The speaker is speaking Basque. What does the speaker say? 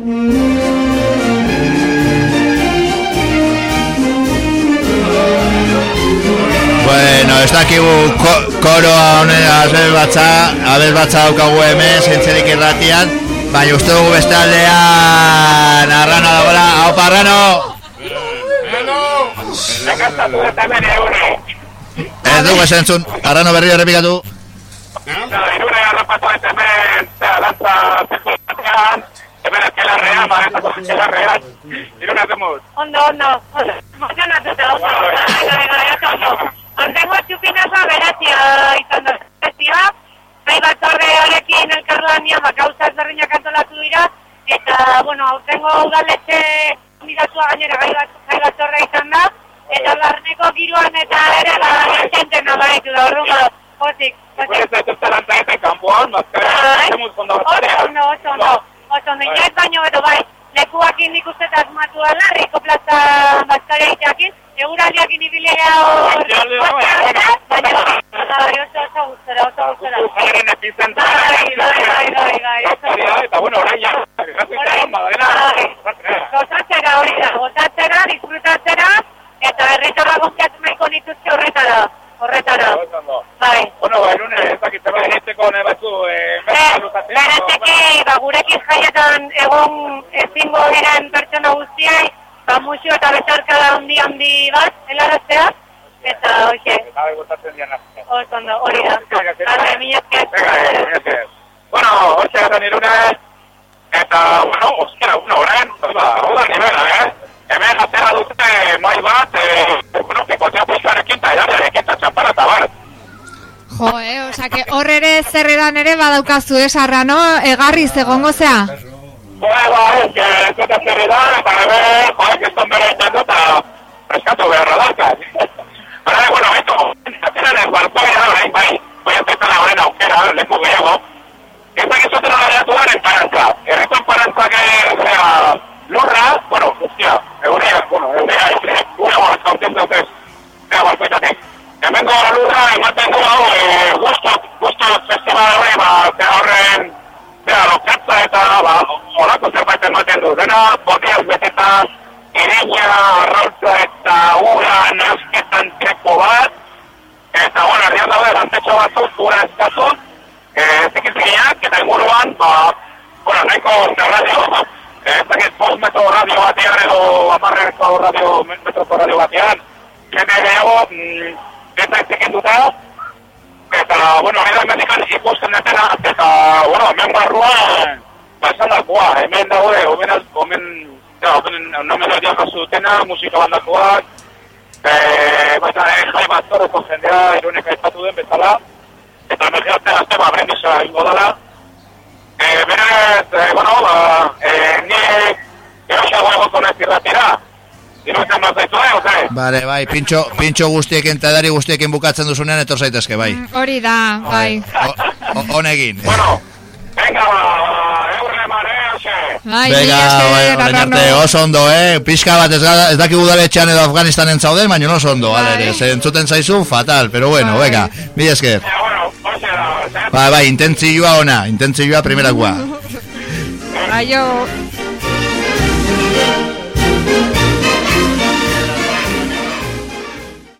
Bueno, ez dakigu ko, koroa honen abel batza, daukagu hemen, zentzerik irratian, baina uste dugu beste aldean, arrano dagoela, hau parrano! Ez dugu esan entzun, arrano berri errepikatu. Irune harrapatu ez hemen, zera, lantza, zekulatzean, hemen ezkelarrean, maretako ezkelarrean, irune hacemos. Ondo, ondo. Emozionatuta, oso. Hortengo txupinazoa berazia izan da festia. Gai batzorde horekin elkarlanean, ba, gauza ezberdinak antolatu dira. Eta, bueno, hortengo udaletxe midatua gainera gai, bat, gai batzorde izan da. Eta barneko giroan eta ere, ba, gente nabaritu da, orduan, pozik, ez dut lantzaieten kanpoan, mazkara, hacemos con Oso ondo, oso ondo, ondo, inoiz baino edo bai, lekuakin nik uste eta asmatu dela, Plaza Baskaria iteakin, eguraldiakin ibilea hor, baina, bai, oso oso gustora, oso gustora. Jaren epizentra. Bai, bai, bai, bai, bai, oso Eta bueno, orain ja, gracias, Madalena. gozatzera hori da, gozatzera, disfrutatzera, eta herritarra guztiatu nahiko nituzke horretara, horretara. Bai. Bueno, ba, irune, ez dakit, zeba egiteko nahi batzu, eh, luzatzen. Berateke, ba, gurekin jaietan egon ezingo diren pertsona guztiai, ba, musio eta betarka handi handi bat, helaraztea, eta, hoxe, Gabe gustatzen diana. oso ondo, hori da. Arre, eh, esker. Bueno, hoxe garen irune, eta, bueno, ostia, bueno, orain, ba, da nivela, eh? Hemen atera dute mai bat, eh, bueno, pikotea pixkarekin eta edariarekin eta txampara eta bar. Jo, eh, osea, que hor ere zerredan ere badaukazu esarra, no? Egarriz egongo zea. Bueno, ba, ez que ez dut zer da, eta bebe, joa, que eston bera itzen dut, eta reskatu beharra daukat. Bara, bueno, esto, atera ez barpo gara, bai, bai, bai, ez horren aukera, leku gehiago. Ez da gizoten horreatu garen parantza. Erriko parantza que, zera, lurra, bueno, hostia, euria, bueno, euria, ez, du. Dena, botiaz beteta, irina, arrautza eta ura nasketan txeko bat, eta, bueno, herrian daude, gantetxo batzuk, ura eskatuz, eh, zikizikinak, eta inguruan, ba, bueno, nahiko radio, ez dakit bost metro radio batean edo amarreko radio, metroko radio batean, jende gehiago, eta ez zikinduta, eta, bueno, da medikan ikusten detena, eta, bueno, hemen barruan, basalakoa, hemen daude, omen, omen, ja, omen, nomen hori jaso dutena, musika bandakoak, eh, baita, eh, jai bat zorreko jendea, iruneka aipatu den bezala, eta emergiatzen azte, ba, brendisa ingo dela. Eh, berez, eh, bueno, ba, eh, ni erosago egoko nez irratira. Iruditzen bat zaitu, eh, oze? Bale, bai, pintxo, pintxo guztiekin eta edari guztiekin bukatzen duzunean etor zaitezke, bai. Hori da, bai. Honegin. Bueno, venga, ba. Venga, buen bai, arte, osondo, eh? Pixka bat, ez, ez daki gudaletxean edo Afganistanen zauden, baina no osondo, alere Zentzuten zaizu, fatal, pero bueno, bai. venga Mi esker. Ba, ba, intentzioa ona, intentzioa primerakoa. Aio Aio.